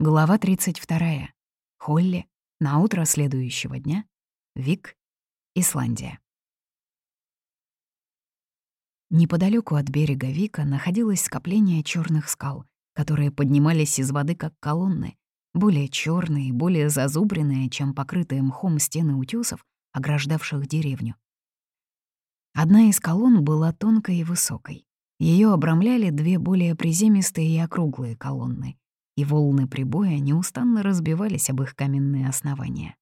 Глава 32. Холли. На утро следующего дня. Вик. Исландия. Неподалеку от берега Вика находилось скопление черных скал, которые поднимались из воды как колонны, более черные и более зазубренные, чем покрытые мхом стены утесов, ограждавших деревню. Одна из колонн была тонкой и высокой. Ее обрамляли две более приземистые и округлые колонны — и волны прибоя неустанно разбивались об их каменные основания.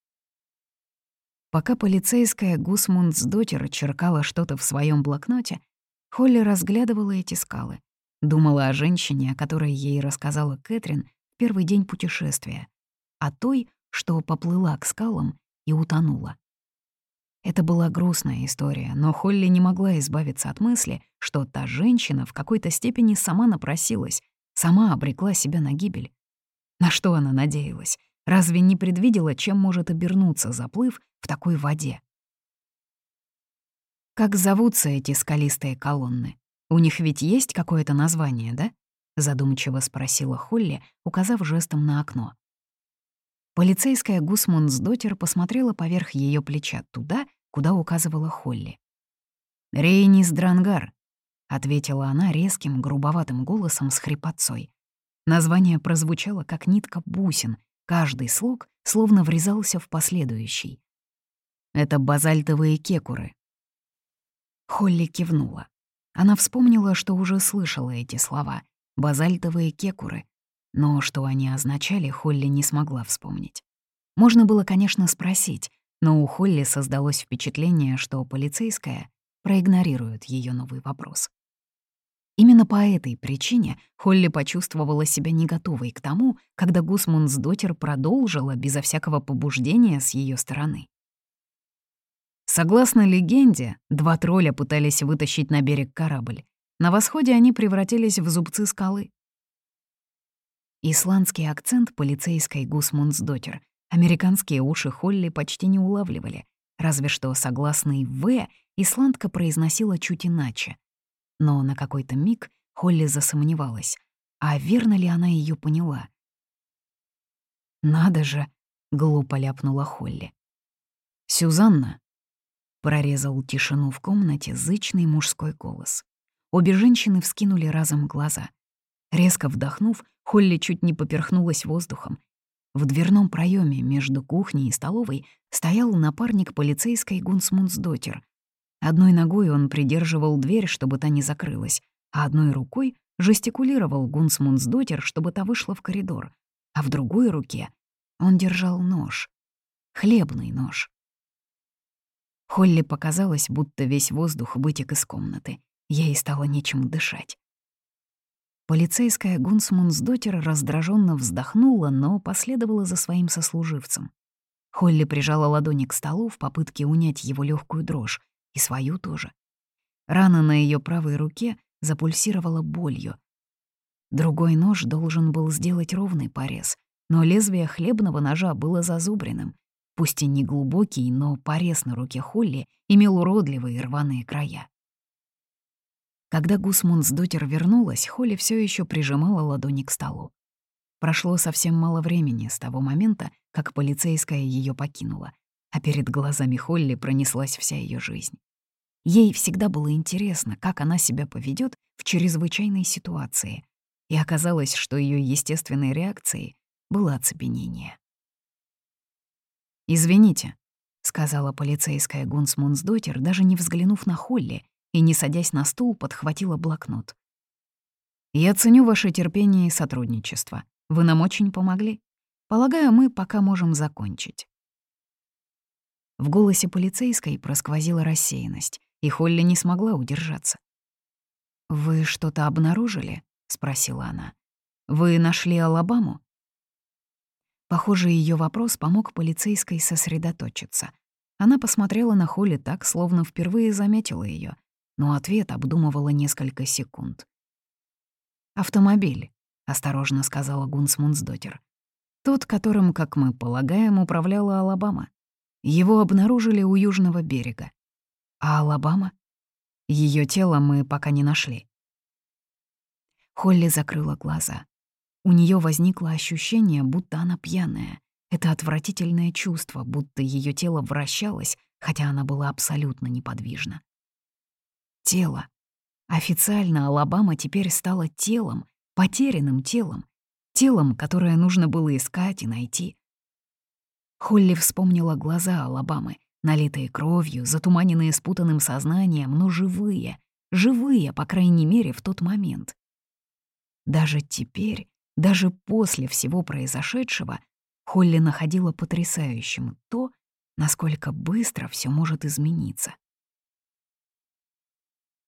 Пока полицейская Гусмундсдотер черкала что-то в своем блокноте, Холли разглядывала эти скалы, думала о женщине, о которой ей рассказала Кэтрин в первый день путешествия, о той, что поплыла к скалам и утонула. Это была грустная история, но Холли не могла избавиться от мысли, что та женщина в какой-то степени сама напросилась, Сама обрекла себя на гибель. На что она надеялась? Разве не предвидела, чем может обернуться заплыв в такой воде? Как зовутся эти скалистые колонны? У них ведь есть какое-то название, да? Задумчиво спросила Холли, указав жестом на окно. Полицейская Гусмундсдотер посмотрела поверх ее плеча туда, куда указывала Холли. «Рейнис Дрангар», — ответила она резким, грубоватым голосом с хрипотцой. Название прозвучало, как нитка бусин, каждый слог словно врезался в последующий. «Это базальтовые кекуры». Холли кивнула. Она вспомнила, что уже слышала эти слова — базальтовые кекуры, но что они означали, Холли не смогла вспомнить. Можно было, конечно, спросить, но у Холли создалось впечатление, что полицейская проигнорирует ее новый вопрос. Именно по этой причине Холли почувствовала себя не готовой к тому, когда Гусмундсдотер продолжила безо всякого побуждения с ее стороны. Согласно легенде, два тролля пытались вытащить на берег корабль. На восходе они превратились в зубцы скалы. Исландский акцент полицейской Гусмундсдотер американские уши Холли почти не улавливали, разве что согласный «в» исландка произносила чуть иначе — но на какой-то миг Холли засомневалась, а верно ли она ее поняла. «Надо же!» — глупо ляпнула Холли. «Сюзанна!» — прорезал тишину в комнате зычный мужской голос. Обе женщины вскинули разом глаза. Резко вдохнув, Холли чуть не поперхнулась воздухом. В дверном проеме между кухней и столовой стоял напарник полицейской Гунсмунсдотер Одной ногой он придерживал дверь, чтобы та не закрылась, а одной рукой жестикулировал Гунсмундсдотер, чтобы та вышла в коридор, а в другой руке он держал нож. Хлебный нож. Холли показалось, будто весь воздух вытек из комнаты. Ей стало нечем дышать. Полицейская Гунсмундсдотер раздраженно вздохнула, но последовала за своим сослуживцем. Холли прижала ладони к столу в попытке унять его легкую дрожь, и свою тоже. Рана на ее правой руке запульсировала болью. Другой нож должен был сделать ровный порез, но лезвие хлебного ножа было зазубренным. Пусть и не глубокий, но порез на руке Холли имел уродливые рваные края. Когда Гусмундсдотер вернулась, Холли все еще прижимала ладони к столу. Прошло совсем мало времени с того момента, как полицейская ее покинула, а перед глазами Холли пронеслась вся ее жизнь. Ей всегда было интересно, как она себя поведет в чрезвычайной ситуации, и оказалось, что ее естественной реакцией было оцепенение. «Извините», — сказала полицейская Гунсмунсдотер, даже не взглянув на Холли, и, не садясь на стул, подхватила блокнот. «Я ценю ваше терпение и сотрудничество. Вы нам очень помогли. Полагаю, мы пока можем закончить». В голосе полицейской просквозила рассеянность и Холли не смогла удержаться. «Вы что-то обнаружили?» — спросила она. «Вы нашли Алабаму?» Похоже, ее вопрос помог полицейской сосредоточиться. Она посмотрела на Холли так, словно впервые заметила ее, но ответ обдумывала несколько секунд. «Автомобиль», — осторожно сказала Гунсмундсдотер. «Тот, которым, как мы полагаем, управляла Алабама. Его обнаружили у южного берега. А Алабама? Ее тело мы пока не нашли. Холли закрыла глаза. У нее возникло ощущение, будто она пьяная. Это отвратительное чувство, будто ее тело вращалось, хотя она была абсолютно неподвижна. Тело. Официально Алабама теперь стала телом, потерянным телом, телом, которое нужно было искать и найти. Холли вспомнила глаза Алабамы, налитые кровью, затуманенные спутанным сознанием, но живые, живые, по крайней мере, в тот момент. Даже теперь, даже после всего произошедшего, Холли находила потрясающим то, насколько быстро все может измениться.